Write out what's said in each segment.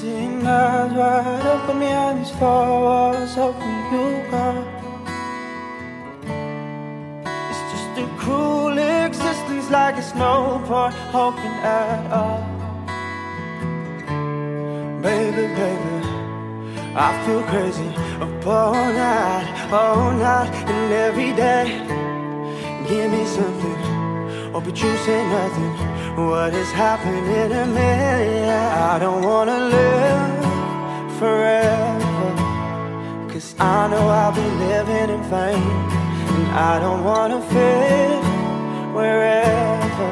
Seeing eyes wide open behind these four walls, hoping you. It's just a cruel existence, like it's no point hoping at all. Baby, baby, I feel crazy up all night, all night, and every day. Give me something, or but you say nothing. What is happening to me? I don't wanna live forever. Cause I know I'll be living in vain. And I don't wanna fit wherever.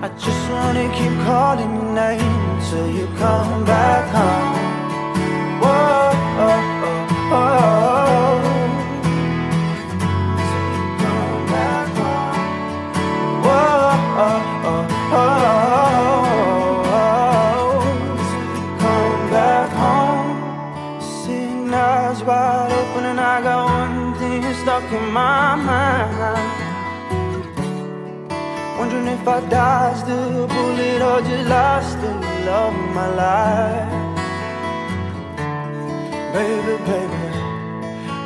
I just wanna keep calling your name until you come back stuck in my mind. Wondering if I dodged the bullet or just lost the love of my life. Baby, baby,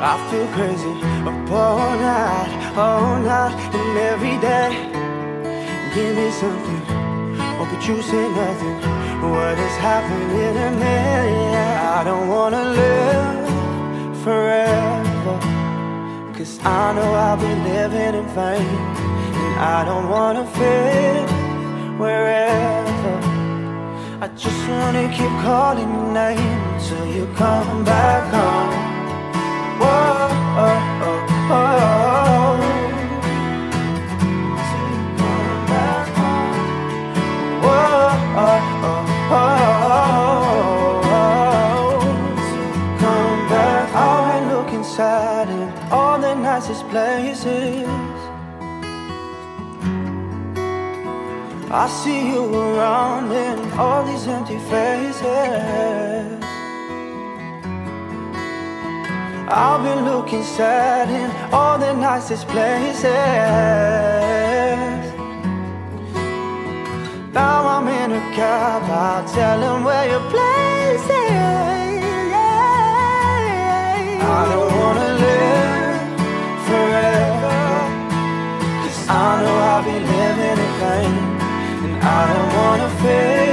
I feel crazy up all night, all night, and every day. Give me something, or could you say nothing? What is happening to me? I don't wanna live forever. Cause I know I'll be living in vain. And I don't wanna fit wherever. I just wanna keep calling your name until you come back home. Whoa, I see you around in all these empty faces. I've been looking sad in all the nicest places. Now I'm in a cab, I'll tell him where you're playing. I don't wanna fail